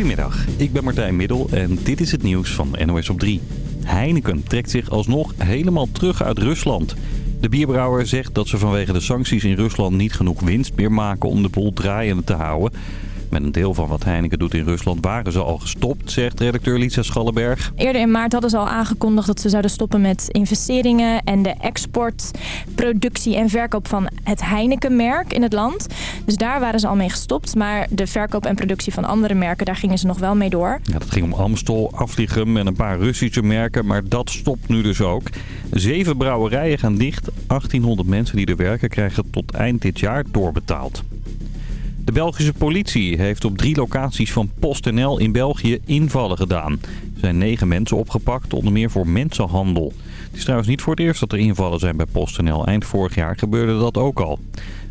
Goedemiddag, ik ben Martijn Middel en dit is het nieuws van NOS op 3. Heineken trekt zich alsnog helemaal terug uit Rusland. De bierbrouwer zegt dat ze vanwege de sancties in Rusland niet genoeg winst meer maken om de boel draaiende te houden. Met een deel van wat Heineken doet in Rusland waren ze al gestopt, zegt redacteur Lisa Schallenberg. Eerder in maart hadden ze al aangekondigd dat ze zouden stoppen met investeringen en de export, productie en verkoop van het Heineken-merk in het land. Dus daar waren ze al mee gestopt. Maar de verkoop en productie van andere merken, daar gingen ze nog wel mee door. Ja, dat ging om Amstel, Afligem en een paar Russische merken, maar dat stopt nu dus ook. Zeven brouwerijen gaan dicht. 1800 mensen die er werken krijgen tot eind dit jaar doorbetaald. De Belgische politie heeft op drie locaties van PostNL in België invallen gedaan. Er zijn negen mensen opgepakt, onder meer voor mensenhandel. Het is trouwens niet voor het eerst dat er invallen zijn bij PostNL. Eind vorig jaar gebeurde dat ook al.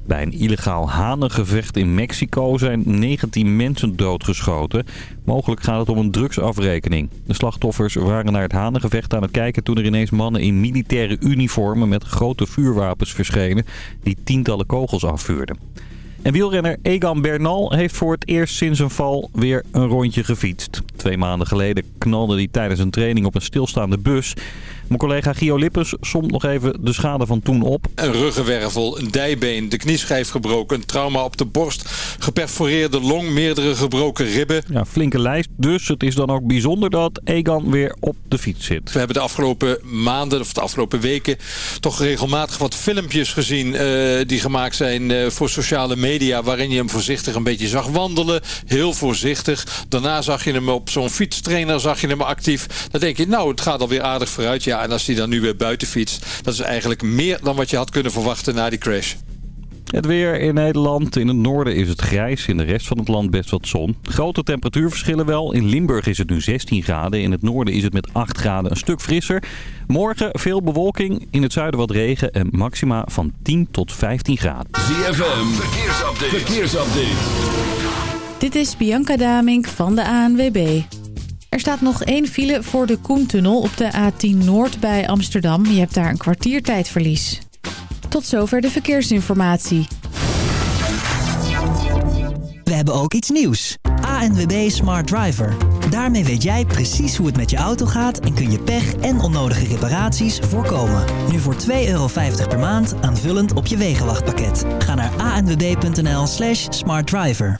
Bij een illegaal hanengevecht in Mexico zijn 19 mensen doodgeschoten. Mogelijk gaat het om een drugsafrekening. De slachtoffers waren naar het hanengevecht aan het kijken toen er ineens mannen in militaire uniformen met grote vuurwapens verschenen die tientallen kogels afvuurden. En wielrenner Egan Bernal heeft voor het eerst sinds een val weer een rondje gefietst. Twee maanden geleden knalde hij tijdens een training op een stilstaande bus. Mijn collega Gio Lippes somt nog even de schade van toen op. Een ruggenwervel, een dijbeen, de knieschijf gebroken, een trauma op de borst, geperforeerde long, meerdere gebroken ribben. Ja, flinke lijst. Dus het is dan ook bijzonder dat Egan weer op de fiets zit. We hebben de afgelopen maanden of de afgelopen weken toch regelmatig wat filmpjes gezien uh, die gemaakt zijn uh, voor sociale media. Waarin je hem voorzichtig een beetje zag wandelen. Heel voorzichtig. Daarna zag je hem op zo'n fietstrainer zag je hem actief. Dan denk je nou het gaat alweer aardig vooruit. Ja, en als hij dan nu weer buiten fietst, dat is eigenlijk meer dan wat je had kunnen verwachten na die crash. Het weer in Nederland. In het noorden is het grijs. In de rest van het land best wat zon. Grote temperatuurverschillen wel. In Limburg is het nu 16 graden. In het noorden is het met 8 graden een stuk frisser. Morgen veel bewolking. In het zuiden wat regen. En maxima van 10 tot 15 graden. ZFM. Verkeersupdate. Verkeersupdate. Dit is Bianca Damink van de ANWB. Er staat nog één file voor de Koentunnel op de A10 Noord bij Amsterdam. Je hebt daar een kwartiertijdverlies. Tot zover de verkeersinformatie. We hebben ook iets nieuws. ANWB Smart Driver. Daarmee weet jij precies hoe het met je auto gaat en kun je pech en onnodige reparaties voorkomen. Nu voor 2,50 euro per maand aanvullend op je wegenwachtpakket. Ga naar anwb.nl slash smartdriver.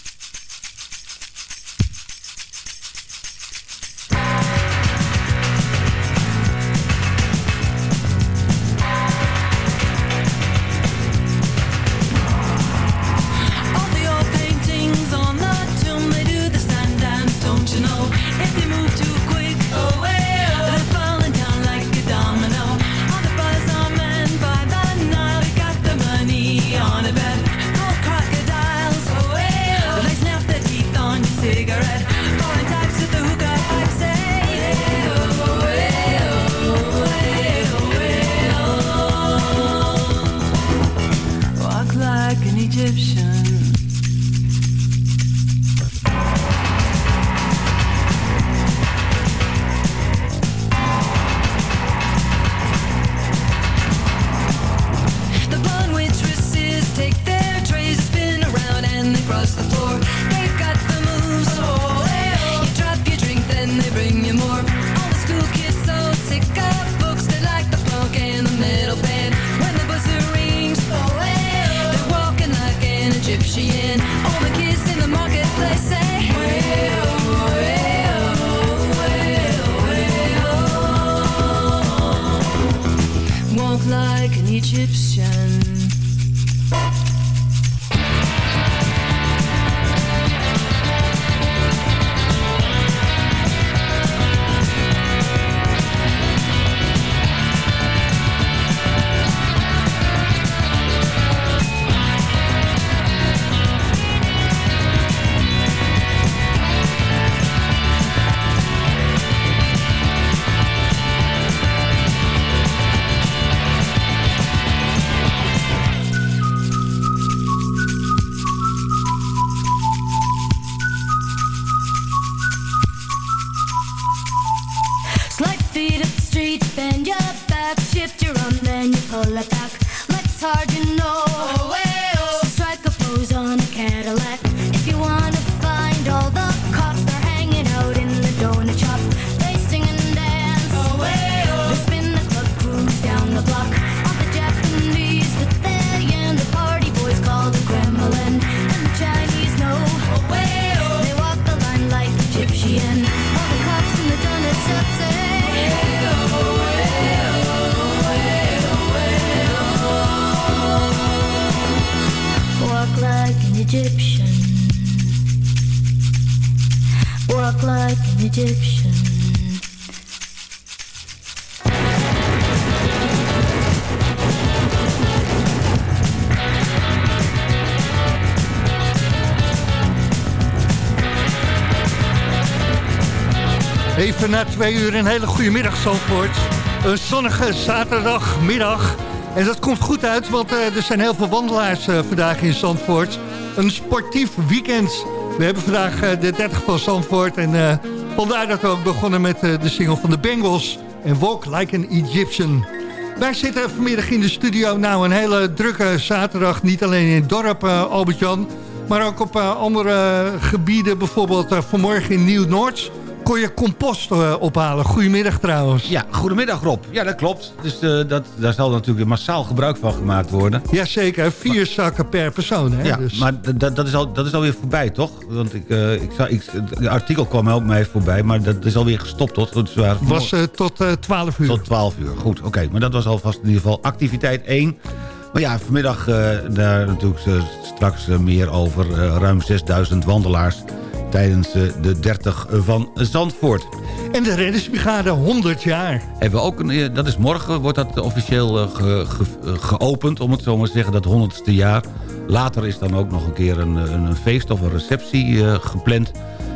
Like an Egyptian. Walk like an. Even na twee uur een hele goede middag, Zandvoort. Een zonnige zaterdagmiddag. En dat komt goed uit, want eh, er zijn heel veel wandelaars eh, vandaag in Zandvoort. Een sportief weekend. We hebben vandaag eh, de 30 van Zandvoort. En vandaar dat we ook begonnen met de single van de Bengals. En Walk Like an Egyptian. Wij zitten vanmiddag in de studio. Nou, een hele drukke zaterdag. Niet alleen in het dorp, Albert-Jan. Maar ook op andere gebieden. Bijvoorbeeld vanmorgen in Nieuw-Noord kon je compost eh, ophalen. Goedemiddag trouwens. Ja, goedemiddag Rob. Ja, dat klopt. Dus eh, dat, daar zal natuurlijk massaal gebruik van gemaakt worden. Jazeker, vier zakken per persoon. Hè? Ja, dus. maar dat, is al, dat is alweer voorbij, toch? Want ik, eh, ik, ik, het artikel kwam ook mij voorbij, maar dat is alweer gestopt, toch? Dus was tot eh 12 uur. tot 12 uur. Goed, oké. Maar dat was alvast in ieder geval activiteit 1. Maar ja, vanmiddag daar natuurlijk straks meer over. Ruim 6000 wandelaars tijdens eh, de 30 van Zandvoort. En de reddingsbrigade 100 jaar. Hebben ook een, eh, dat is morgen, wordt dat officieel eh, ge- ge- geopend, om het zo maar te zeggen, dat 100ste jaar. Later is dan ook nog een keer een, een, feest of een receptie gepland.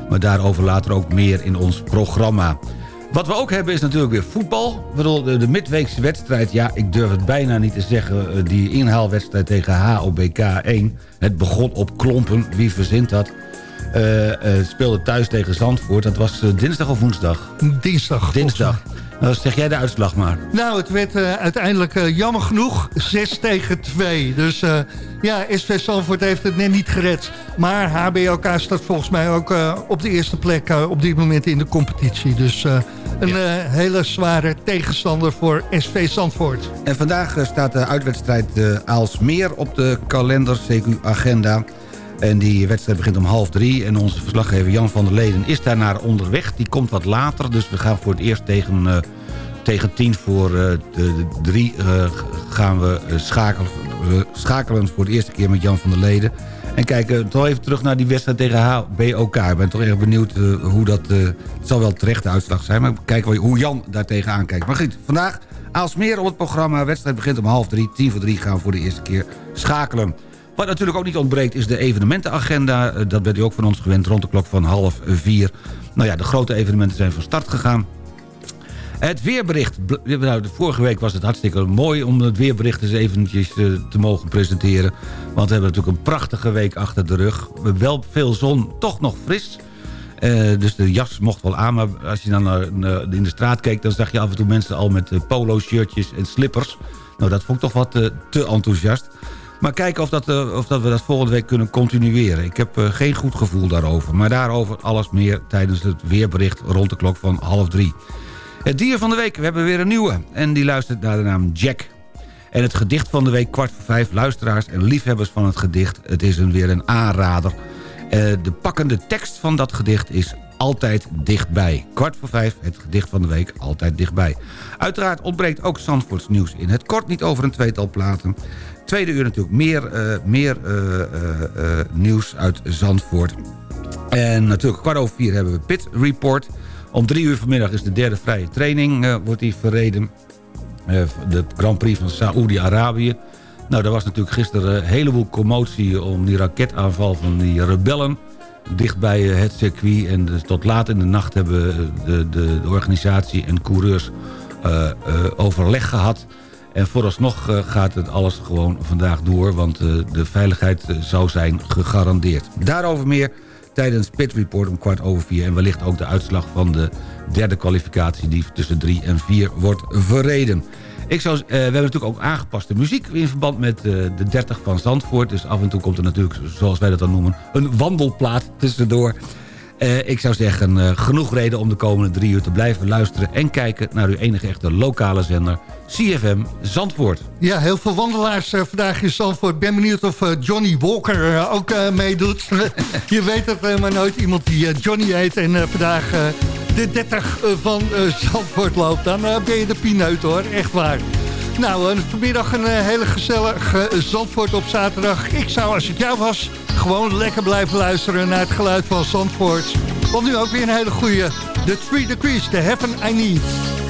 Maar daarover later ook meer in ons programma. Wat we ook hebben is natuurlijk weer voetbal. De, de midweekse wedstrijd, ja, ik durf het bijna niet te zeggen... die inhaalwedstrijd tegen HOBK 1. Het begon op klompen, wie verzint dat? Eh, eh, speelde thuis tegen Zandvoort. Dat was eh, dinsdag of woensdag? Dinsdag. Dinsdag. Nou, zeg jij de uitslag maar. Nou, het werd uiteindelijk jammer genoeg 6 tegen 2. Dus ja, SV Zandvoort heeft het net niet gered. Maar HBLK staat volgens mij ook op de eerste plek op dit moment in de competitie. Dus een hele zware tegenstander voor SV Zandvoort. En vandaag staat de uitwedstrijd Aalsmeer op de kalender, CQ-agenda. En die wedstrijd begint om half drie. En onze verslaggever Jan van der Leden is daarnaar onderweg. Die komt wat later, dus we gaan voor het eerst tegen, eh, tegen tien voor eh, de, drie... eh, gaan we schakelen, schakelen voor de eerste keer met Jan van der Leden. En kijken toch even terug naar die wedstrijd tegen HBOK. Ik ben toch erg benieuwd hoe dat... het zal wel terecht de uitslag zijn, maar kijken hoe Jan daar tegenaan kijkt. Maar goed, vandaag Aalsmeer op het programma. Wedstrijd begint om half drie. Tien voor drie gaan we voor de eerste keer schakelen. Wat natuurlijk ook niet ontbreekt is de evenementenagenda. Eh, Dat bent u ook van ons gewend rond de klok van half vier. Nou ja, de grote evenementen zijn van start gegaan. Het weerbericht. Nou, vorige week was het hartstikke mooi om het weerbericht eens eventjes eh, te mogen presenteren. Want we hebben natuurlijk een prachtige week achter de rug. Wel veel zon, toch nog fris. Eh, dus de jas mocht wel aan, maar als je dan in de straat keek... dan zag je af en toe mensen al met eh, polo-shirtjes en slippers. Nou, dat vond ik toch wat te enthousiast. Maar kijken of, dat, eh, of dat we dat volgende week kunnen continueren. Ik heb eh, geen goed gevoel daarover. Maar daarover alles meer tijdens het weerbericht rond de klok van half drie. Het dier van de week, we hebben weer een nieuwe. En die luistert naar de naam Jack. En het gedicht van de week, kwart voor vijf, luisteraars en liefhebbers van het gedicht. Het is een, weer een aanrader. Eh, de pakkende tekst van dat gedicht is altijd dichtbij. Kwart voor vijf, het gedicht van de week, altijd dichtbij. Uiteraard ontbreekt ook Zandvoorts nieuws in het kort, niet over een tweetal platen. Tweede uur natuurlijk meer, eh, meer eh, eh, nieuws uit Zandvoort. En natuurlijk kwart over vier hebben we Pit Report. Om drie uur vanmiddag is de derde vrije training, wordt die verreden. De Grand Prix van Saoedi-Arabië. Nou, er was natuurlijk gisteren een heleboel commotie om die raketaanval van die rebellen. Dicht bij het circuit. En dus tot laat in de nacht hebben de, de, de organisatie en coureurs overleg gehad. En vooralsnog eh, gaat het alles gewoon vandaag door. Want eh, de veiligheid eh, zou zijn gegarandeerd. Daarover meer tijdens Pit Report om kwart over vier. En wellicht ook de uitslag van de derde kwalificatie... die tussen drie en vier wordt verreden. Ik zou, we hebben natuurlijk ook aangepaste muziek in verband met de 30 van Zandvoort. Dus af en toe komt er natuurlijk, zoals wij dat dan noemen, een wandelplaat tussendoor. Eh, ik zou zeggen, eh, genoeg reden om de komende drie uur te blijven luisteren... en kijken naar uw enige echte lokale zender, CFM Zandvoort. Ja, heel veel wandelaars eh, vandaag in Zandvoort. Ben benieuwd of Johnny Walker ook meedoet. Je weet het maar nooit. Iemand die Johnny heet en vandaag de 30 van Zandvoort loopt. Dan ben je de pineut hoor, echt waar. Nou, vanmiddag een eh, hele gezellige Zandvoort op zaterdag. Ik zou, als het jou was, gewoon lekker blijven luisteren naar het geluid van Zandvoort. Want nu ook weer een hele goede. The Three Degrees, The Heaven I Need.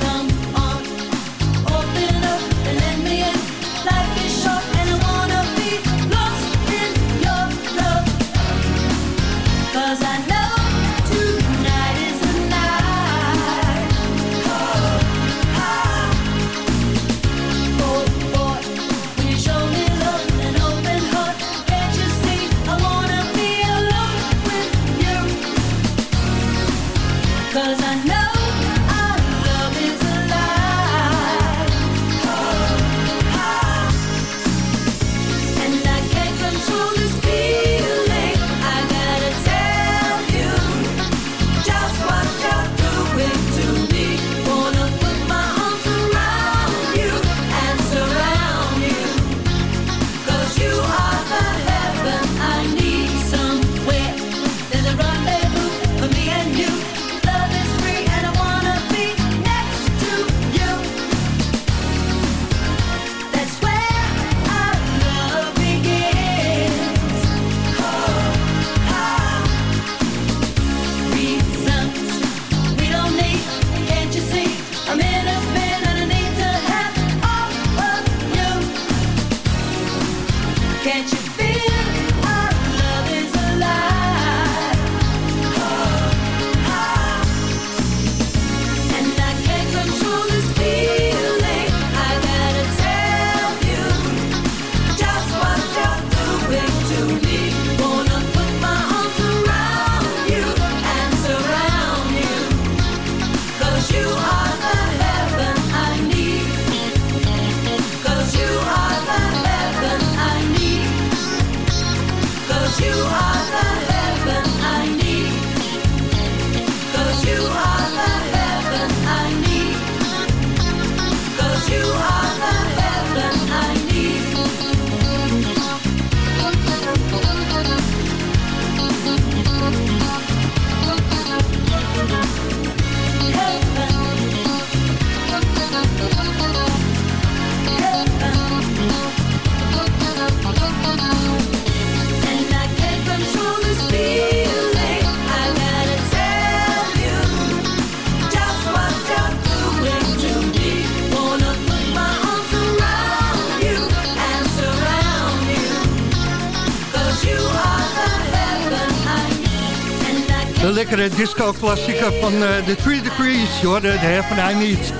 Lekkere disco-klassieker van eh, The Three Degrees. Je hoorde de I Need.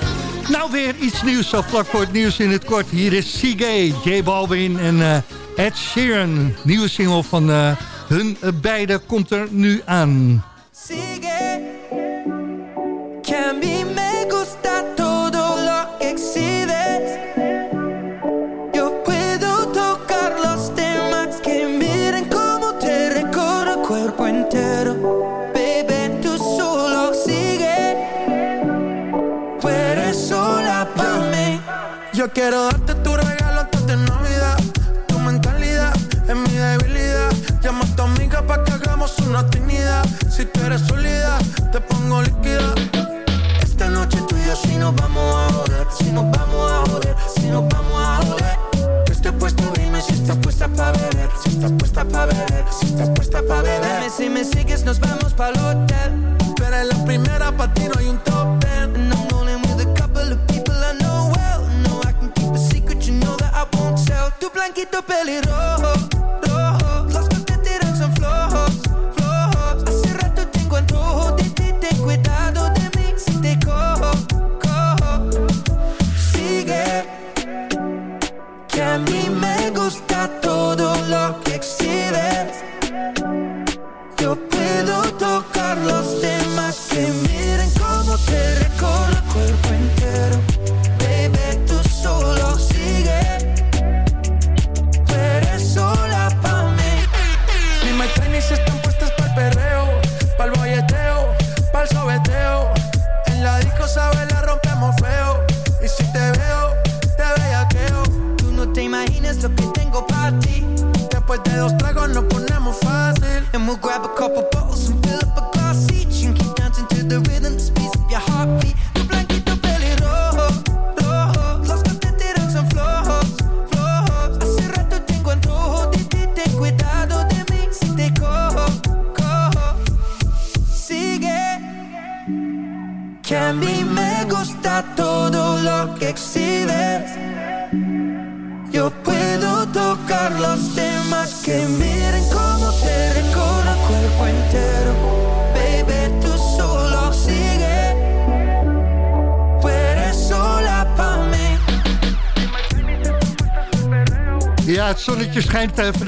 Nou, weer iets nieuws, zo vlak voor het nieuws in het kort. Hier is Seagay, J Balvin en eh, Ed Sheeran. Nieuwe single van eh, hun beiden komt er nu aan. Quiero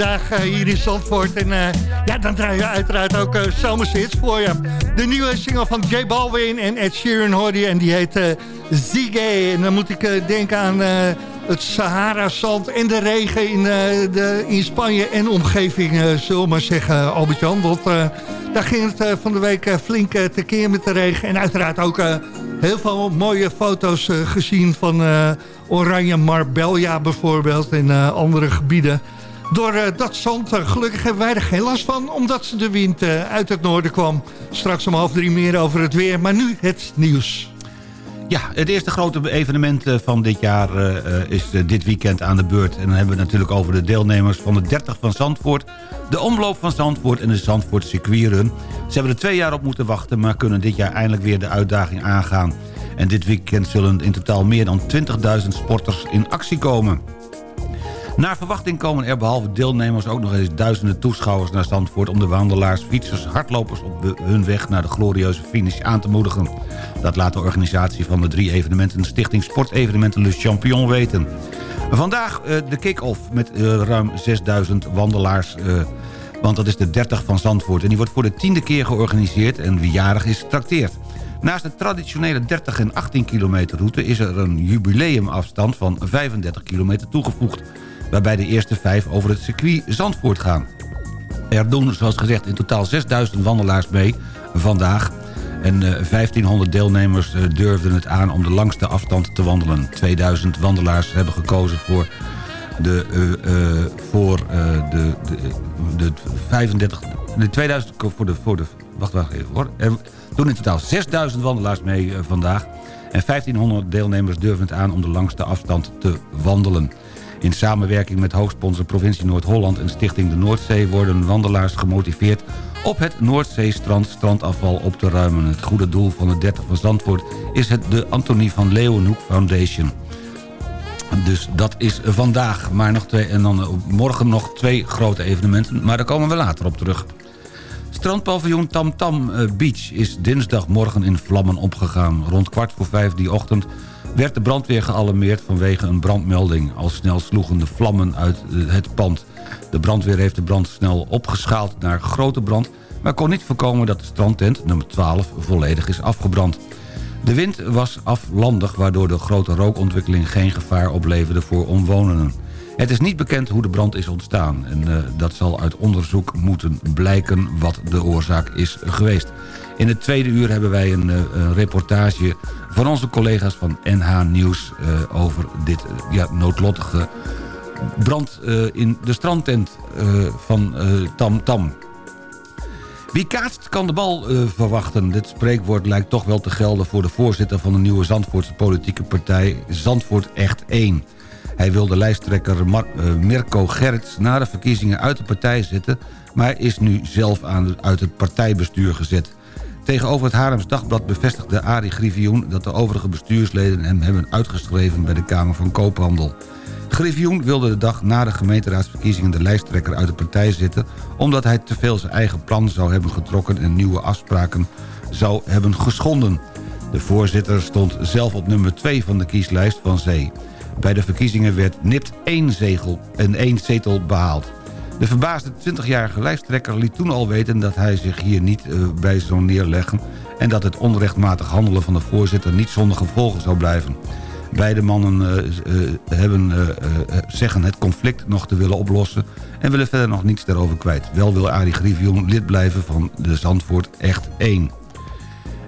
eh, hier in Zandvoort. En eh, ja, dan draai je uiteraard ook uh, zomershits voor je. De nieuwe single van J Balvin en Ed Sheeran hoorde. En die heet uh, Ziggy. En dan moet ik eh, denken aan eh, het Sahara-zand en de regen in, eh, de, in Spanje en omgeving, eh, zullen we maar zeggen, Albert-Jan. Want eh, daar ging het eh, van de week eh, flink eh, tekeer met de regen. En uiteraard ook eh, heel veel mooie foto's eh, gezien van eh, Oranje Marbella bijvoorbeeld en eh, andere gebieden. Door eh, dat zand, eh, gelukkig hebben wij er geen last van, omdat de wind eh, uit het noorden kwam. Straks om half drie meer over het weer, maar nu het nieuws. Ja, het eerste grote evenement van dit jaar is dit weekend aan de beurt. En dan hebben we het natuurlijk over de deelnemers van de 30 van Zandvoort... de omloop van Zandvoort en de Zandvoort circuitrun. Ze hebben er twee jaar op moeten wachten... maar kunnen dit jaar eindelijk weer de uitdaging aangaan. En dit weekend zullen in totaal meer dan 20.000 sporters in actie komen. Naar verwachting komen er behalve deelnemers ook nog eens duizenden toeschouwers naar Zandvoort... om de wandelaars, fietsers, hardlopers op de- hun weg naar de glorieuze finish aan te moedigen. Dat laat de organisatie van de drie evenementen Stichting Sportevenementen Le Champion weten. Vandaag eh, de kick-off met eh, ruim 6000 wandelaars... eh, want dat is de 30 van Zandvoort. En die wordt voor de tiende keer georganiseerd en wie jarig is, trakteert. Naast de traditionele 30 en 18 kilometer route... is er een jubileumafstand van 35 kilometer toegevoegd... waarbij de eerste vijf over het circuit Zandvoort gaan. Er doen, zoals gezegd, in totaal 6000 wandelaars mee vandaag... En eh, 1500 deelnemers eh, durfden het aan om de langste afstand te wandelen. 2000 wandelaars hebben gekozen voor de, eh, eh, voor, eh, de, de, de 35... De 2000 ko- voor de... Voor de wacht, wacht even hoor. Er doen in totaal 6000 wandelaars mee eh, vandaag. En 1500 deelnemers durven het aan om de langste afstand te wandelen. In samenwerking met hoogsponsor Provincie Noord-Holland en Stichting de Noordzee... worden wandelaars gemotiveerd op het Noordzeestrand strandafval op te ruimen. Het goede doel van de 30 van Zandvoort is het de Antonie van Leeuwenhoek Foundation. Dus dat is vandaag. Maar nog twee, en dan eh, morgen nog twee grote evenementen. Maar daar komen we later op terug. Strandpaviljoen Tam Tam eh, Beach is dinsdagmorgen in vlammen opgegaan. Rond kwart voor vijf die ochtend werd de brandweer gealarmeerd vanwege een brandmelding. Al snel sloegen de vlammen uit het pand. De brandweer heeft de brand snel opgeschaald naar grote brand... maar kon niet voorkomen dat de strandtent, nummer 12, volledig is afgebrand. De wind was aflandig, waardoor de grote rookontwikkeling geen gevaar opleverde voor omwonenden. Het is niet bekend hoe de brand is ontstaan en eh, dat zal uit onderzoek moeten blijken wat de oorzaak is geweest. In het tweede uur hebben wij een, eh, een reportage van onze collega's van NH Nieuws eh, over dit eh, ja, noodlottige brand eh, in de strandtent van Tam Tam. Wie kaatst kan de bal verwachten. Dit spreekwoord lijkt toch wel te gelden voor de voorzitter van de nieuwe Zandvoortse politieke partij Zandvoort Echt 1. Hij wil de lijsttrekker Mirko Gerrits na de verkiezingen uit de partij zetten... maar is nu zelf aan, uit het partijbestuur gezet. Tegenover het Haarlems Dagblad bevestigde Arie Griffioen... dat de overige bestuursleden hem hebben uitgeschreven bij de Kamer van Koophandel. Griffioen wilde de dag na de gemeenteraadsverkiezingen de lijsttrekker uit de partij zetten... omdat hij te veel zijn eigen plan zou hebben getrokken en nieuwe afspraken zou hebben geschonden. De voorzitter stond zelf op nummer 2 van de kieslijst van Zee. Bij de verkiezingen werd nipt één, zegel, en één zetel behaald. De verbaasde 20-jarige lijsttrekker liet toen al weten dat hij zich hier niet eh, bij zou neerleggen... en dat het onrechtmatig handelen van de voorzitter niet zonder gevolgen zou blijven. Beide mannen eh, eh, hebben, zeggen het conflict nog te willen oplossen... en willen verder nog niets daarover kwijt. Wel wil Arie Griffioen lid blijven van de Zandvoort Echt 1.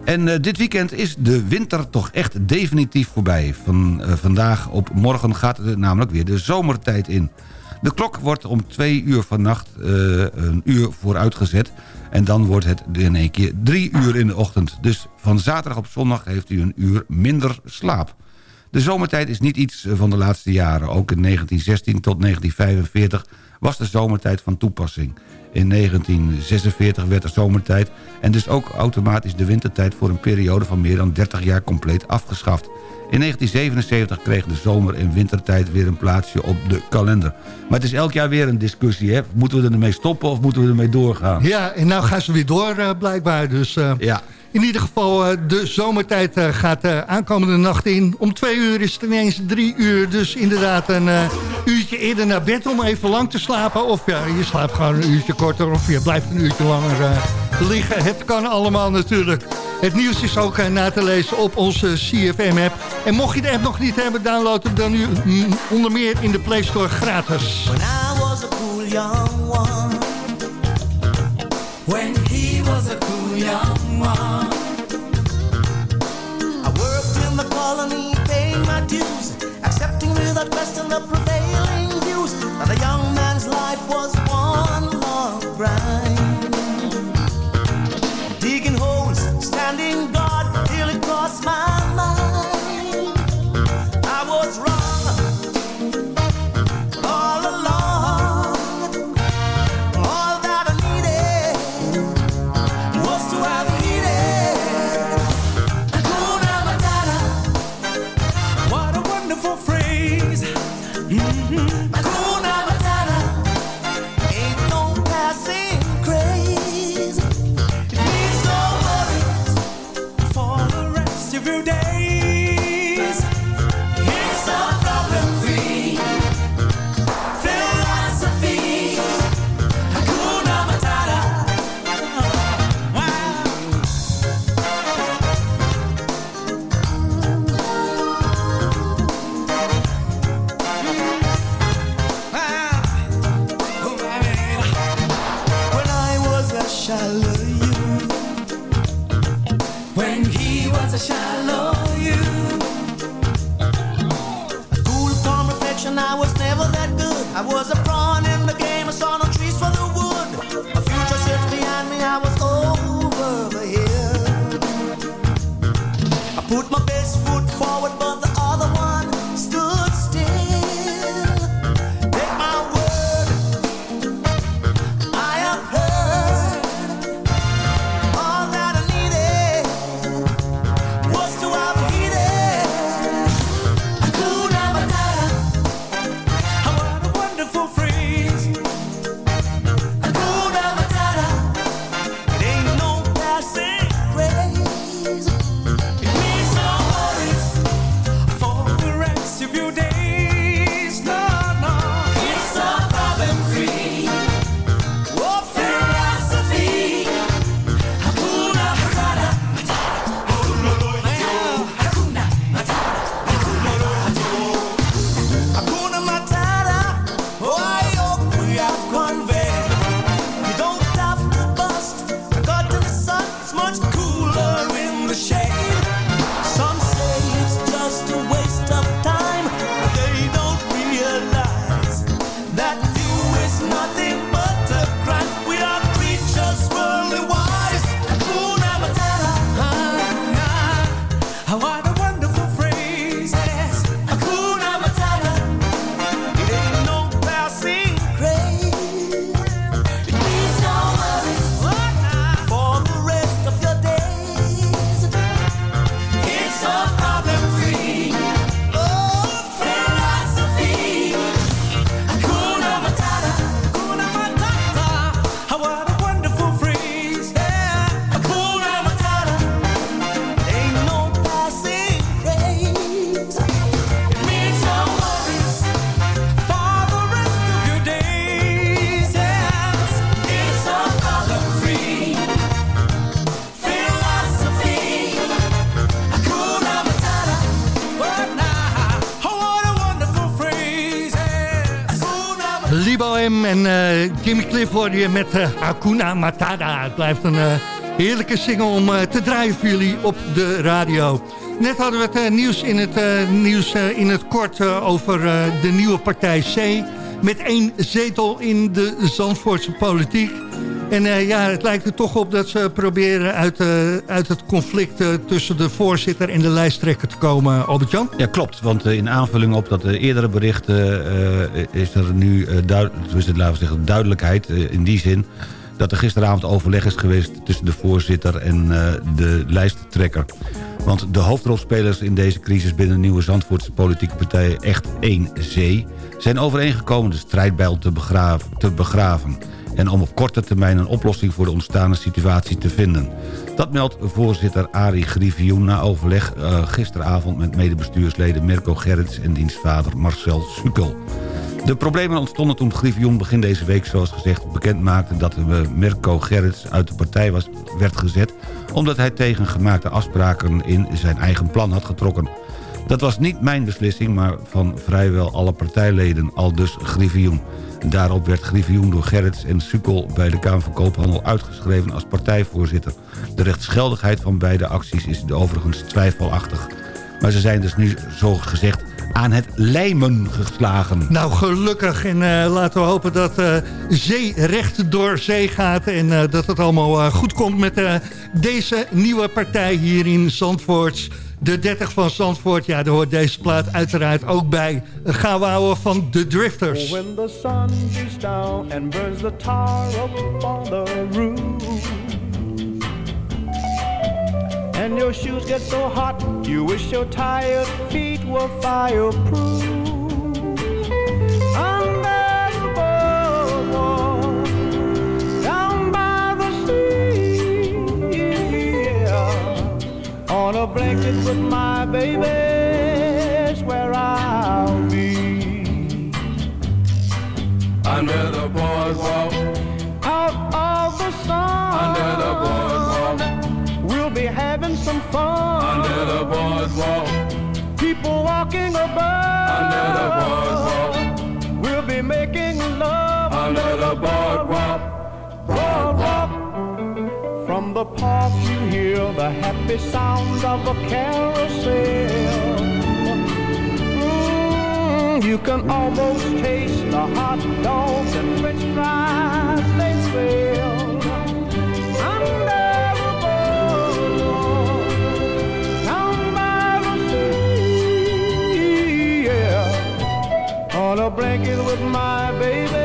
En dit weekend is de winter toch echt definitief voorbij. Van vandaag op morgen gaat het namelijk weer de zomertijd in. De klok wordt om twee uur vannacht uh, een uur vooruitgezet. En dan wordt het in één keer drie uur in de ochtend. Dus van zaterdag op zondag heeft u een uur minder slaap. De zomertijd is niet iets van de laatste jaren. Ook in 1916 tot 1945 was de zomertijd van toepassing. In 1946 werd de zomertijd en dus ook automatisch de wintertijd... voor een periode van meer dan 30 jaar compleet afgeschaft. In 1977 kreeg de zomer- en wintertijd weer een plaatsje op de kalender. Maar het is elk jaar weer een discussie. Hè? Moeten we ermee stoppen of moeten we ermee doorgaan? Ja, en nou gaan ze weer door uh, blijkbaar. Dus uh, ja. in ieder geval, uh, de zomertijd gaat aankomende nacht in. Om twee uur is het ineens drie uur. Dus inderdaad een uurtje eerder naar bed om even lang te slapen. Of ja, je slaapt gewoon een uurtje korter of je blijft een uurtje langer liggen. Het kan allemaal natuurlijk. Het nieuws is ook na te lezen op onze CFM-app. En mocht je de app nog niet hebben, download hem dan nu mm, onder meer in de Play Store gratis. When I was a cool young one When he was a cool young one I worked in the colony, paying my dues Accepting without question the prevailing views That a young man's life was one long grind Cliff hoorde je met eh, Hakuna Matata. Het blijft een eh, heerlijke single om eh, te draaien voor jullie op de radio. Net hadden we het nieuws in het, nieuws, in het kort over de nieuwe partij C. met één zetel in de Zandvoortse politiek. En eh, ja, het lijkt er toch op dat ze proberen uit, eh, uit het conflict... eh, tussen de voorzitter en de lijsttrekker te komen, Albert-Jan. Ja, klopt. Want in aanvulling op dat eerdere bericht... is er nu duid- laten we zeggen, duidelijkheid in die zin... dat er gisteravond overleg is geweest tussen de voorzitter en de lijsttrekker. Want de hoofdrolspelers in deze crisis binnen de nieuwe Zandvoortse politieke partijen... echt één zee, zijn overeengekomen de strijdbijl te. Te begraven en om op korte termijn een oplossing voor de ontstane situatie te vinden. Dat meldt voorzitter Arie Griffioen na overleg eh, gisteravond... met medebestuursleden Mirko Gerrits en dienstvader Marcel Sukkel. De problemen ontstonden toen Griffioen begin deze week, zoals gezegd, bekend maakte dat eh, Mirko Gerrits uit de partij was, werd gezet... omdat hij tegen gemaakte afspraken in zijn eigen plan had getrokken. Dat was niet mijn beslissing, maar van vrijwel alle partijleden, al dus Griffioen. Daarop werd Griffioen door Gerrits en Sukkel bij de Kamer van Koophandel uitgeschreven als partijvoorzitter. De rechtsgeldigheid van beide acties is overigens twijfelachtig. Maar ze zijn dus nu, zo gezegd, aan het lijmen geslagen. Nou, gelukkig. En eh, laten we hopen dat eh, zee recht door zee gaat... en eh, dat het allemaal goed komt met deze nieuwe partij hier in Zandvoort. De 30 van Zandvoort, ja, daar hoort deze plaat uiteraard ook bij. Een gaan we houden van de Drifters. When the sun beats down and burns the tar up on the roof And your shoes get so hot you wish your tired feet were fireproof On a blanket with my baby's where I'll be Under the boardwalk, out of the sun. Under the boardwalk. We'll be having some fun. under the boardwalk, People walking above. Under the boardwalk. We'll be making love. under the boardwalk, boardwalk. The park you hear the happy sounds of a carousel. Mm, you can almost taste the hot dogs and french fries they sell. Under the boardwalk, down by the sea, yeah. On a blanket with my baby,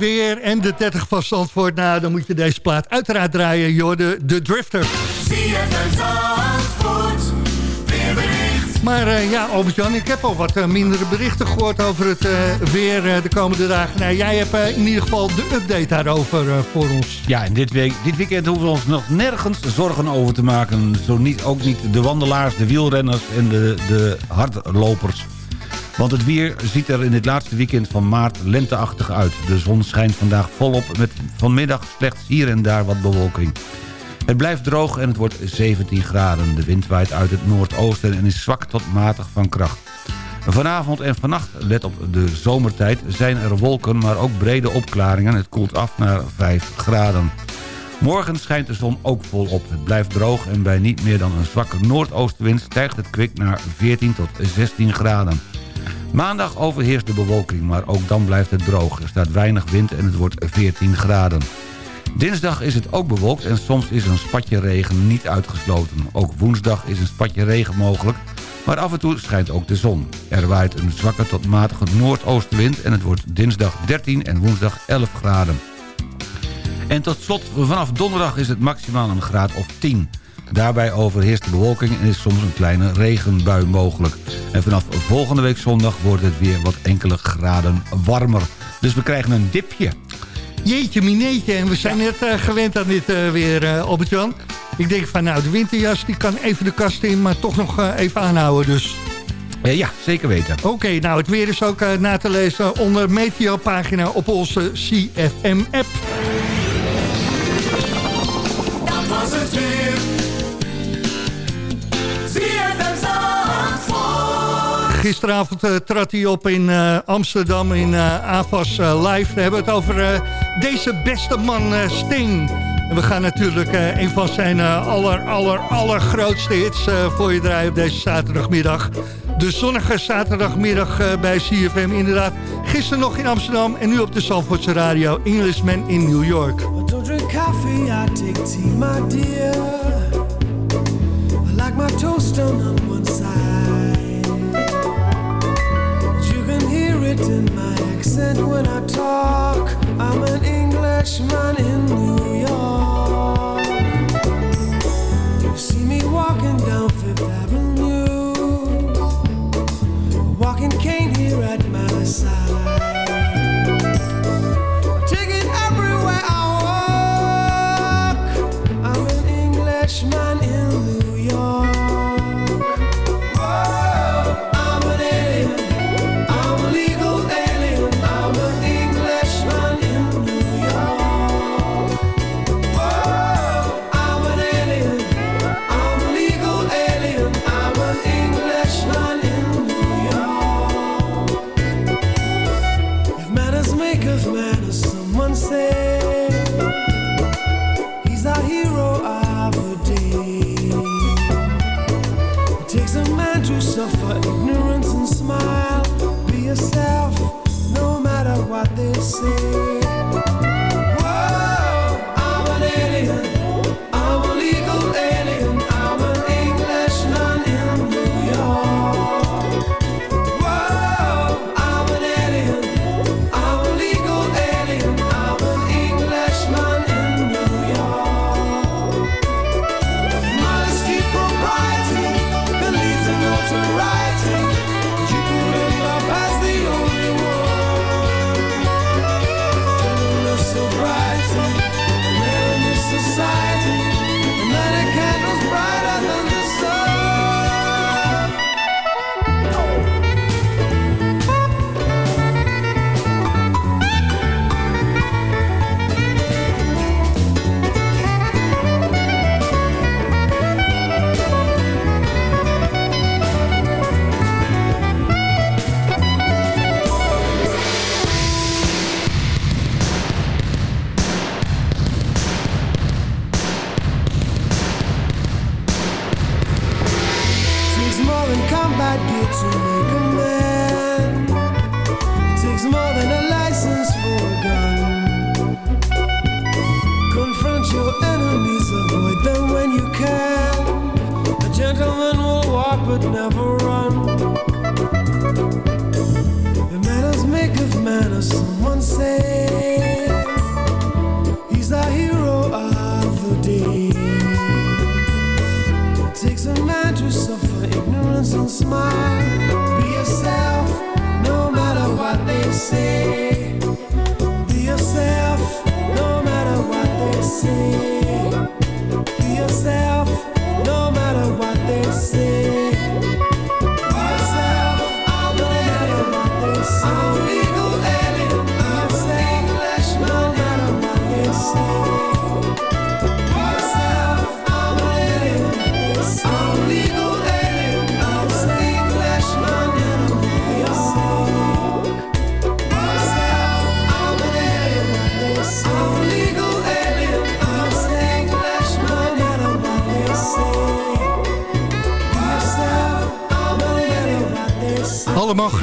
weer en de 30 van Zandvoort. Nou, dan moet je deze plaat uiteraard draaien. joh, de, Drifter. Maar eh, ja, Albert-Jan, ik heb al wat eh, mindere berichten gehoord over het eh, weer de komende dagen. Nou, jij hebt in ieder geval de update daarover voor ons. Ja, en dit, week, dit weekend hoeven we ons nog nergens zorgen over te maken. Zo niet, ook niet de wandelaars, de wielrenners en de, de hardlopers. Want het weer ziet er in dit laatste weekend van maart lenteachtig uit. De zon schijnt vandaag volop met vanmiddag slechts hier en daar wat bewolking. Het blijft droog en het wordt 17 graden. De wind waait uit het noordoosten en is zwak tot matig van kracht. Vanavond en vannacht, let op de zomertijd, zijn er wolken, maar ook brede opklaringen. Het koelt af naar 5 graden. Morgen schijnt de zon ook volop. Het blijft droog en bij niet meer dan een zwakke noordoostenwind stijgt het kwik naar 14 tot 16 graden. Maandag overheerst de bewolking, maar ook dan blijft het droog. Er staat weinig wind en het wordt 14 graden. Dinsdag is het ook bewolkt en soms is een spatje regen niet uitgesloten. Ook woensdag is een spatje regen mogelijk, maar af en toe schijnt ook de zon. Er waait een zwakke tot matige noordoostenwind en het wordt dinsdag 13 en woensdag 11 graden. En tot slot, vanaf donderdag is het maximaal een graad of 10. Daarbij overheerst de bewolking en is soms een kleine regenbui mogelijk. En vanaf volgende week zondag wordt het weer wat enkele graden warmer. Dus we krijgen een dipje. Jeetje mineetje, en we zijn net eh, gewend aan dit eh, weer, eh Albert-Jan. Ik denk van nou, de winterjas die kan even de kast in, maar toch nog eh, even aanhouden dus. Eh, ja, zeker weten. Oké, nou het weer is ook na te lezen onder Meteo-pagina op onze CFM-app. Dat was het weer. Gisteravond eh, trad hij op in eh, Amsterdam in eh AFAS eh, Live. We hebben het over eh, deze beste man eh, Sting. En we gaan natuurlijk eh, een van zijn aller, aller, allergrootste hits eh, voor je draaien op deze zaterdagmiddag. De zonnige zaterdagmiddag eh, bij CFM inderdaad. Gisteren nog in Amsterdam en nu op de Zandvoortse radio Englishman in New York. I don't drink coffee, I take tea, my dear. I like my toast on one side. In my accent when I talk. I'm an Englishman in New York.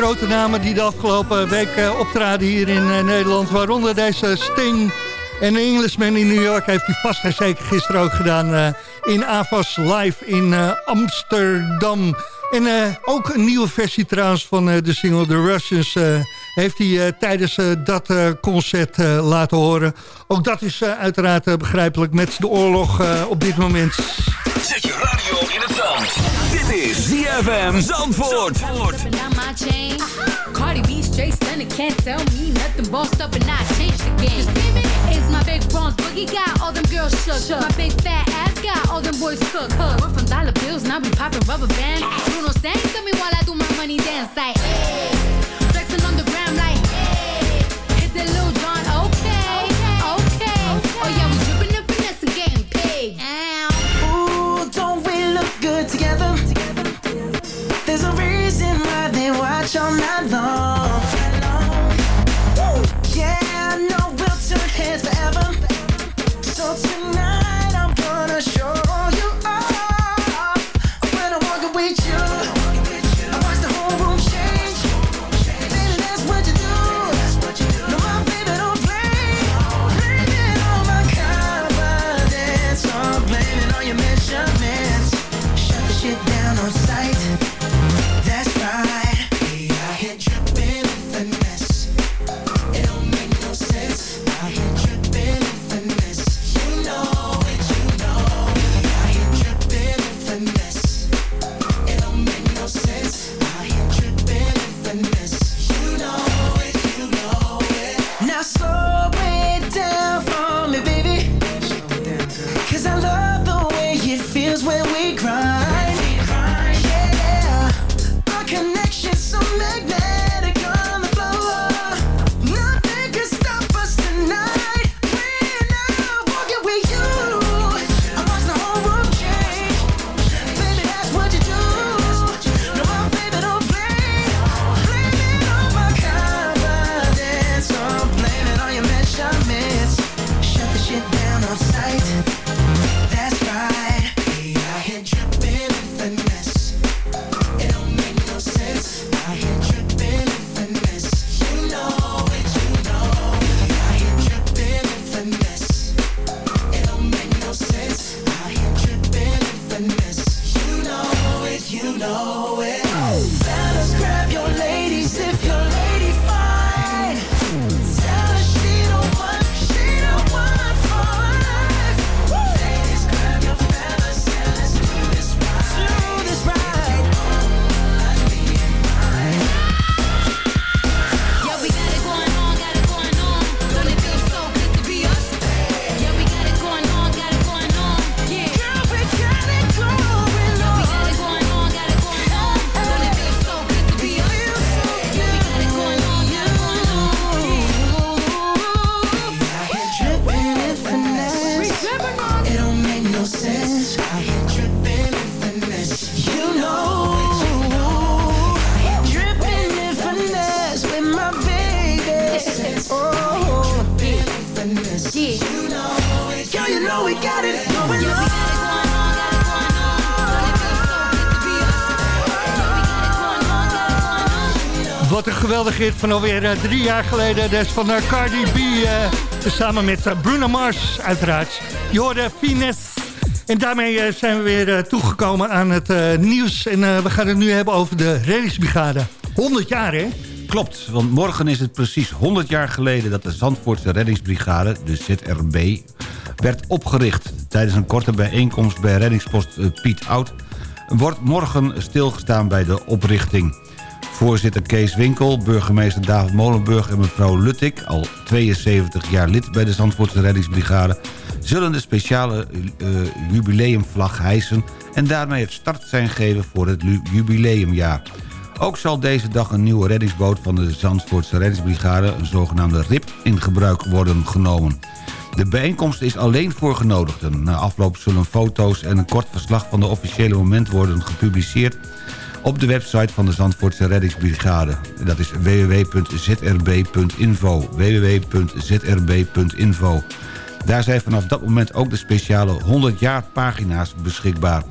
Grote namen die de afgelopen week eh, optraden hier in eh, Nederland. Waaronder deze Sting en de Englishman in New York heeft hij vast en zeker gisteren ook gedaan eh, in AVAS Live in Amsterdam. En ook een nieuwe versie trouwens van eh, de single The Russians heeft hij tijdens dat concert laten horen. Ook dat is uiteraard begrijpelijk met de oorlog op dit moment. Zet je radio in het zand. Dit is ZFM Zandvoort. Stepping out my chain. Uh-huh. Cardi B straight stunning, can't tell me nothing. Bossed up and I changed the game. It's my big bronze boogie got all them girls shook. My big fat ass got all them boys cook. We're from dollar bills, now we popping rubber bands. Bruno sang to me while I do my money dance like. Hey. Flexing on the gram like. Hey. Hit the Lil Jon, okay, okay. Oh yeah, we watch all night long. Yeah, I know we'll turn heads forever. So tonight Van alweer eh, drie jaar geleden. Is van eh, Cardi B eh, samen met Bruno Mars uiteraard. Je hoorde. En daarmee zijn we weer toegekomen aan het nieuws. En we gaan het nu hebben over de reddingsbrigade. 100 jaar hè? Klopt, want morgen is het precies 100 jaar geleden... dat de Zandvoortse reddingsbrigade, de ZRB, werd opgericht. Tijdens een korte bijeenkomst bij reddingspost Piet Oud... wordt morgen stilgestaan bij de oprichting. Voorzitter Kees Winkel, burgemeester David Molenburg en mevrouw Luttik... al 72 jaar lid bij de Zandvoortse reddingsbrigade... zullen de speciale eh, jubileumvlag hijsen... en daarmee het startsein geven voor het jubileumjaar. Ook zal deze dag een nieuwe reddingsboot van de Zandvoortse reddingsbrigade... een zogenaamde RIP in gebruik worden genomen. De bijeenkomst is alleen voor genodigden. Na afloop zullen foto's en een kort verslag van de officiële moment worden gepubliceerd op de website van de Zandvoortse reddingsbrigade. Dat is www.zrb.info. www.zrb.info. Daar zijn vanaf dat moment ook de speciale 100 jaar pagina's beschikbaar.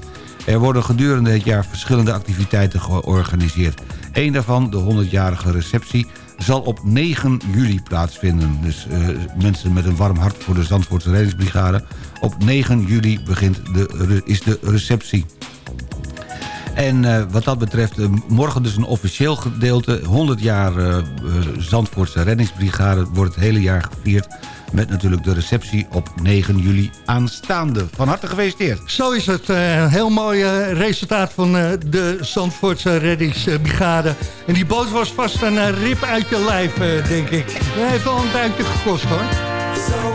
Er worden gedurende het jaar verschillende activiteiten georganiseerd. Eén daarvan, de 100-jarige receptie, zal op 9 juli plaatsvinden. Dus eh, mensen met een warm hart voor de Zandvoortse reddingsbrigade. Op 9 juli begint de, is de receptie. En eh, wat dat betreft, eh, morgen dus een officieel gedeelte. 100 jaar eh, Zandvoortse reddingsbrigade wordt het hele jaar gevierd... met natuurlijk de receptie op 9 juli aanstaande. Van harte gefeliciteerd. Zo is het. eh, Een heel mooi resultaat van eh, de Zandvoortse reddingsbrigade. En die boot was vast een rip uit je lijf, denk ik. Dat heeft wel een duimpje gekost, hoor. So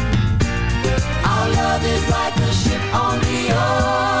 Love is like a ship on the ocean.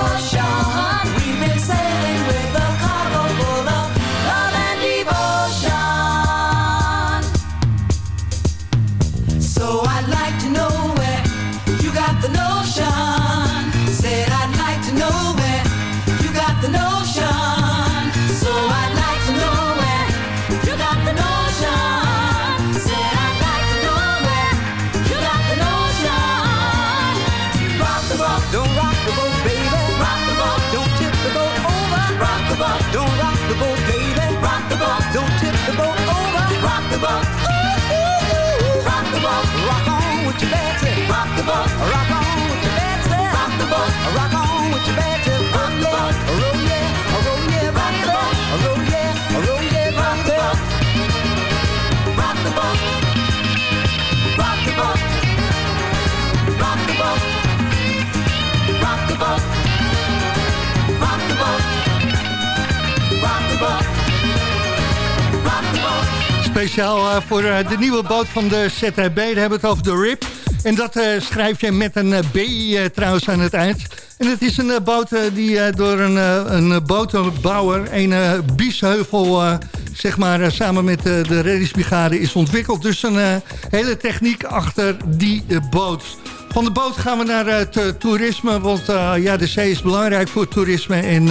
Speciaal eh, voor eh, de nieuwe boot van de ZHB. Daar hebben we het over de RIP. En dat eh, schrijf je met een eh, B eh, trouwens aan het eind. En het is een boot die door een, een botenbouwer... een biesheuvel, zeg maar, samen met de reddingsbrigade is ontwikkeld. Dus een hele techniek achter die boot. Van de boot gaan we naar het toerisme, want ja, de zee is belangrijk voor toerisme. En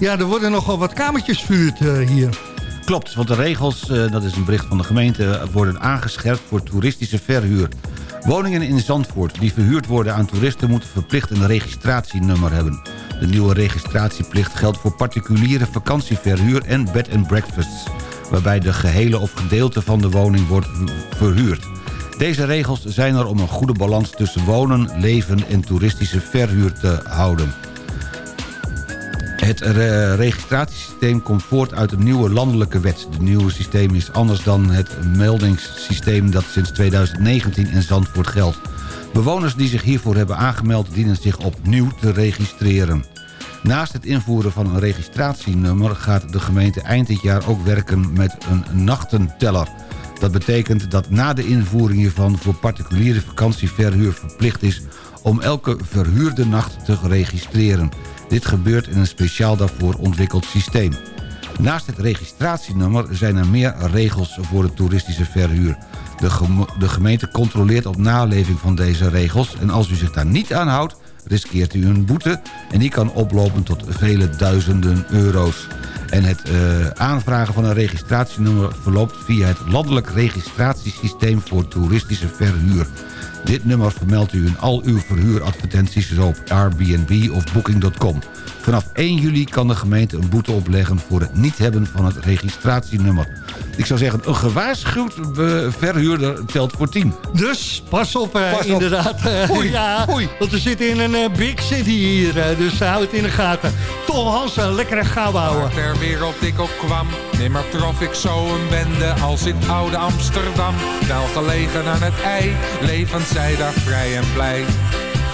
ja, er worden nogal wat kamertjes vuurd hier. Klopt, want de regels, eh, dat is een bericht van de gemeente... worden aangescherpt voor toeristische verhuur. Woningen in Zandvoort die verhuurd worden aan toeristen... moeten verplicht een registratienummer hebben. De nieuwe registratieplicht geldt voor particuliere vakantieverhuur... en bed and breakfasts, waarbij de gehele of gedeelte van de woning wordt verhuurd. Deze regels zijn er om een goede balans tussen wonen, leven en toeristische verhuur te houden. Het eh, registratiesysteem komt voort uit een nieuwe landelijke wet. Het nieuwe systeem is anders dan het meldingssysteem dat sinds 2019 in Zandvoort geldt. Bewoners die zich hiervoor hebben aangemeld dienen zich opnieuw te registreren. Naast het invoeren van een registratienummer gaat de gemeente eind dit jaar ook werken met een nachtenteller. Dat betekent dat na de invoering hiervan voor particuliere vakantieverhuur verplicht is om elke verhuurde nacht te registreren. Dit gebeurt in een speciaal daarvoor ontwikkeld systeem. Naast het registratienummer zijn er meer regels voor de toeristische verhuur. De, de gemeente controleert op naleving van deze regels... en als u zich daar niet aan houdt, riskeert u een boete... en die kan oplopen tot vele duizenden euro's. En het eh, aanvragen van een registratienummer verloopt via het landelijk registratiesysteem voor toeristische verhuur. Dit nummer vermeldt u in al uw verhuuradvertenties op Airbnb of Booking.com. Vanaf 1 juli kan de gemeente een boete opleggen voor het niet hebben van het registratienummer. Ik zou zeggen, een gewaarschuwd verhuurder telt voor 10. Dus pas op, eh, Pas op. inderdaad. Eh, Oei, ja, oei. want we zitten in een eh, big city hier, dus hou het in de gaten. Tom Hansen, lekkere gauw houden. Waar ter wereld ik ook kwam, nimmer trof ik zo een bende als in oude Amsterdam. Wel gelegen aan het ei, levend zij daar vrij en blij.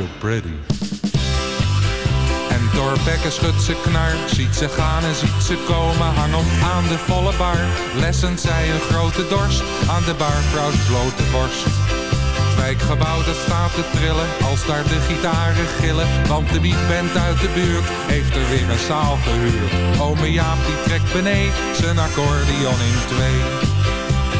So pretty. En schudt ze knar, ziet ze gaan en ziet ze komen, hangend aan de volle bar. Lessen zij een grote dorst aan de barvrouws blote borst. Het wijkgebouw dat staat te trillen, als daar de gitaren gillen. Want de beatband uit de buurt heeft er weer een zaal gehuurd. Ome Jaap die trekt beneden zijn accordeon in twee.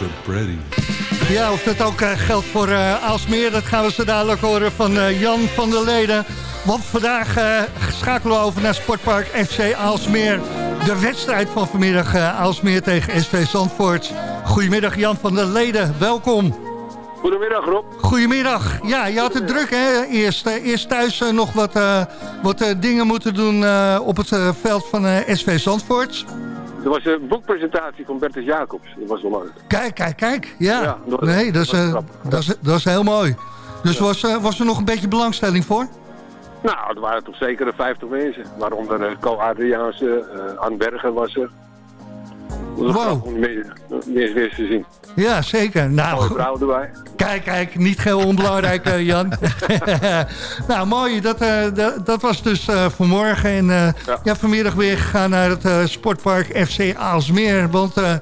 So pretty. Ja, of dat ook eh, geldt voor eh Aalsmeer, dat gaan we zo dadelijk horen van eh, Jan van der Leden. Want vandaag eh, schakelen we over naar Sportpark FC Aalsmeer. De wedstrijd van vanmiddag eh, Aalsmeer tegen SV Zandvoort. Goedemiddag Jan van der Leden, welkom. Goedemiddag Rob. Goedemiddag. Ja, je had het druk hè, eerst. eh, eerst thuis nog wat, eh, wat dingen moeten doen eh, op het eh, veld van eh, SV Zandvoort. Er was een boekpresentatie van Bertus Jacobs. Dat was wel leuk. Kijk, kijk, kijk. Ja, Ja, dat- nee, dat is, dat eh, dat, is, dat is heel mooi. Dus was, eh, was er nog een beetje belangstelling voor? Nou, er waren toch zeker een 50 mensen. Waaronder uh, Co Adriaanse, uh, Ann Bergen was er. Wow. om meer, meer te zien. Ja, zeker. Nou, Mooie vrouw erbij. kijk, kijk, niet heel onbelangrijk, eh, Jan. nou, mooi. Dat, eh, dat, dat was dus eh, vanmorgen. En ja. vanmiddag weer gegaan naar het sportpark FC Aalsmeer. Want eh,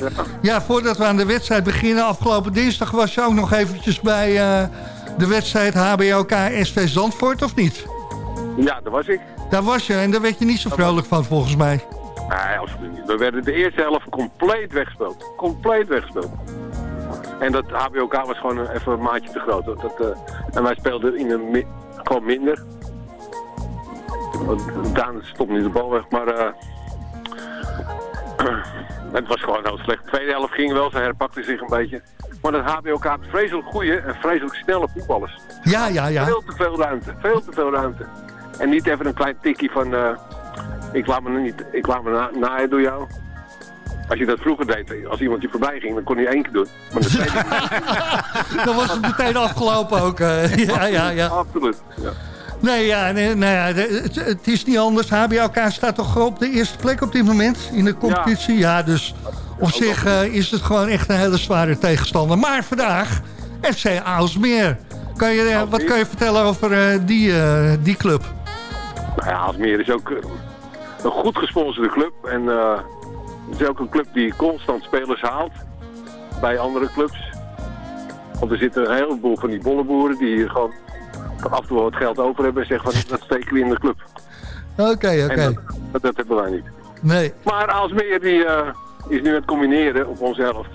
ja. voordat we aan de wedstrijd beginnen, afgelopen dinsdag was je ook nog eventjes bij de wedstrijd HBLK SV Zandvoort, of niet? Ja, daar was ik. Daar was je en daar werd je niet zo vrolijk van, volgens mij. Nee, absoluut niet. We werden de eerste helft compleet weggespeeld. Compleet weggespeeld. En dat HBOK was gewoon even een maatje te groot. Dat, eh, en wij speelden in een mi- gewoon minder. Daan stopt nu de bal weg, maar eh, het was gewoon heel slecht. De tweede helft ging wel, ze herpakte zich een beetje. Maar het HBOK heeft vreselijk goede en vreselijk snelle voetballers. Ja, ja, ja. Veel te veel ruimte, veel te veel ruimte. En niet even een klein tikkie van, eh, ik laat me niet, ik laat me na, naaien door jou. Als je dat vroeger deed, als iemand je voorbij ging, dan kon hij één keer doen. Maar tweede Dan was het meteen afgelopen ook. eh. ja, ja, ja. Absoluut. Ja. Nee, ja, nee, nou het, het is niet anders. HBLK staat toch op de eerste plek op dit moment in de competitie. Ja, dus op zich eh, is het gewoon echt een hele zware tegenstander. Maar vandaag, FC Aalsmeer. Kan je, eh, wat kan je vertellen over die, die club? Nou ja, Aalsmeer is ook een goed gesponsorde club. En eh, het is ook een club die constant spelers haalt bij andere clubs. Want er zitten een heleboel van die bolleboeren die hier gewoon af en toe wat geld over hebben en zeggen van dat steken we in de club. Oké, oké. En dat, dat, dat hebben wij niet. Nee. Maar Aalsmeer die, eh, is nu aan het combineren op onze helft.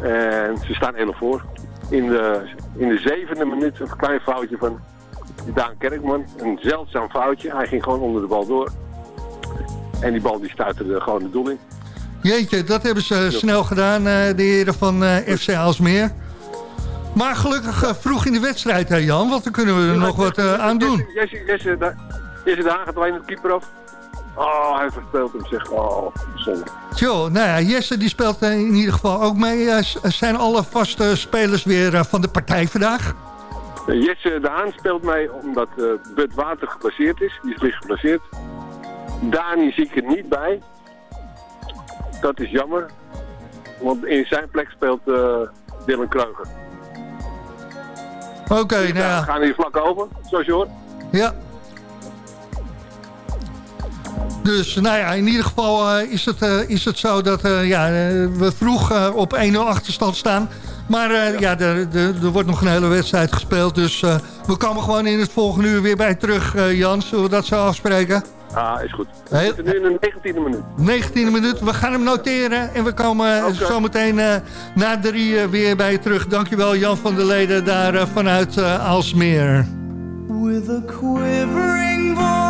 En ze staan 11 voor. In de, in de zevende minuut een klein foutje van Daan Kerkman. Een zeldzaam foutje. Hij ging gewoon onder de bal door. En die bal die stuitte gewoon het doel in. Jeetje, dat hebben ze snel gedaan, eh, de heren van eh, FC Aalsmeer. Maar gelukkig eh, vroeg in de wedstrijd, hè Jan, want dan kunnen we er nog wat eh, aan doen. Jesse, Jesse, da- Jesse Daan gaat alleen de keeper af. Oh, hij verspeelt hem zich. Oh, zonde. Tjo, nou ja, Jesse die speelt eh, in ieder geval ook mee. Eh, zijn alle vaste spelers weer eh, van de partij vandaag? Eh, Jesse Daan speelt mee omdat eh Bud Water geblesseerd is. Die is licht geblesseerd. Dani zie ik er niet bij. Dat is jammer. Want in zijn plek speelt eh, Dylan Kreuger. Oké, nou We ja. gaan hier vlak over, zoals je hoort. ja. Dus nou ja, in ieder geval eh, is, het, eh, is het zo dat ja, we vroeg op 1-0 achterstand staan. Maar ja, er, er, er wordt nog een hele wedstrijd gespeeld. Dus we komen gewoon in het volgende uur weer bij terug, eh, Jan. Zullen we dat zo afspreken? Ah, is goed. We Heel- zitten nu in de 19e minuut. 19e minuut. We gaan hem noteren en we komen Oké. zometeen eh, na drie eh, weer bij je terug. Dankjewel Jan van der Leden daar eh, vanuit eh, Aalsmeer. With a quivering voice,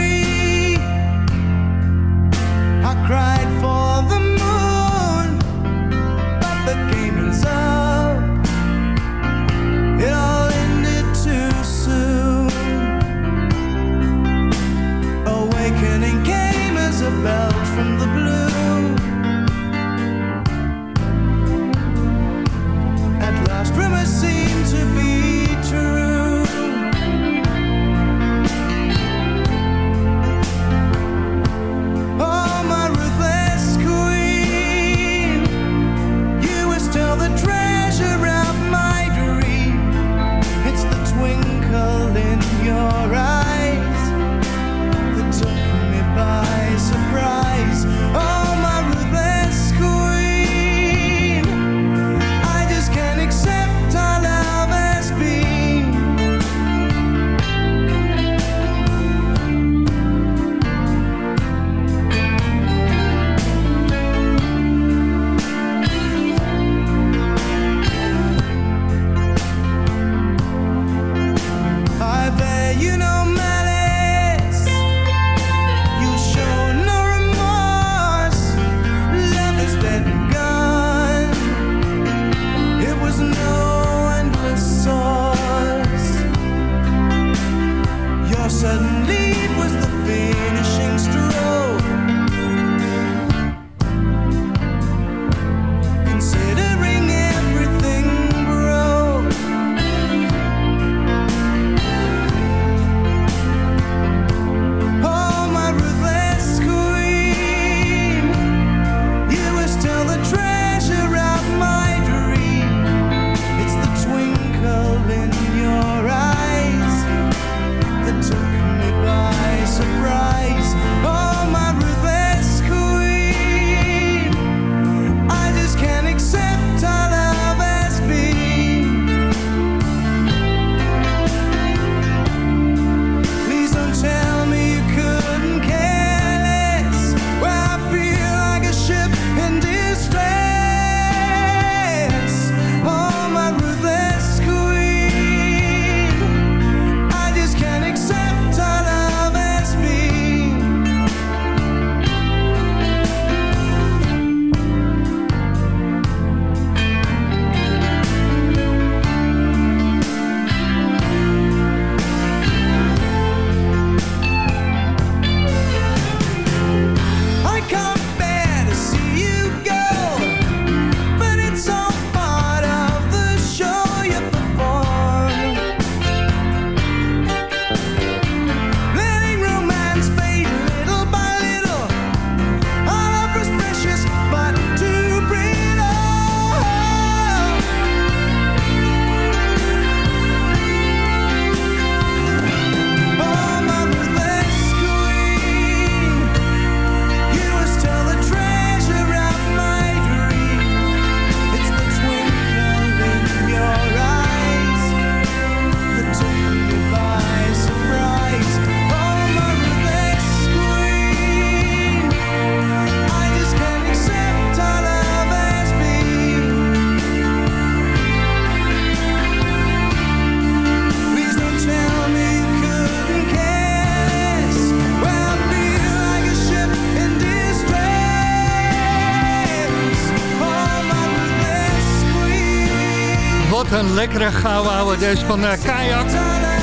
lekkere gouden. Deze van eh, Kayak.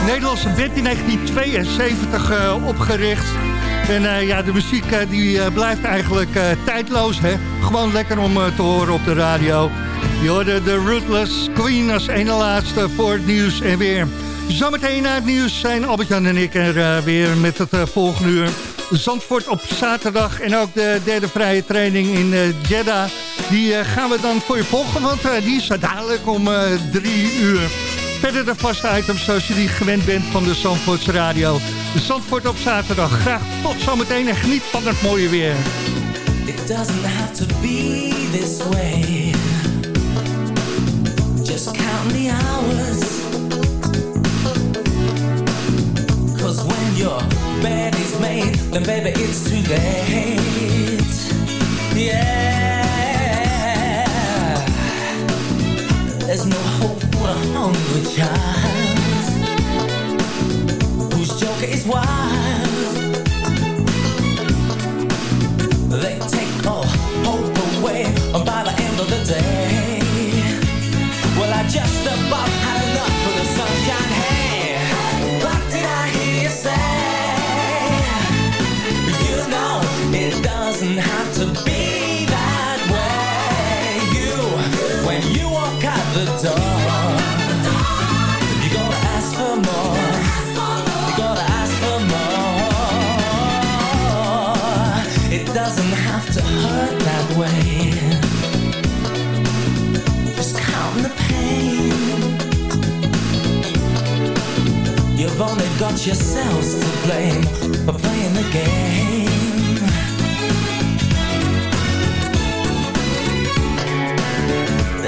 Nederlandse band in 1972 eh, opgericht. En eh, ja, de muziek die blijft eigenlijk tijdloos. Hè? Gewoon lekker om te horen op de radio. Je hoorde de Rootless Queen als ene laatste voor het nieuws en weer. Zometeen na het nieuws zijn Albert-Jan en ik er weer met het volgende uur. Zandvoort op zaterdag en ook de derde vrije training in Jeddah. Die eh, gaan we dan voor je volgen, want eh, die is dadelijk om eh, drie uur. Verder de vaste items zoals je die gewend bent van de Zandvoortse Radio. De Zandvoort op zaterdag. Graag tot zometeen en geniet van het mooie weer. It doesn't have to be this way. Just count the hours. Cause when your bed is made, then baby it's too late. Yeah. There's no hope for a hungry child whose joker is wild. You've only got yourselves to blame for playing the game.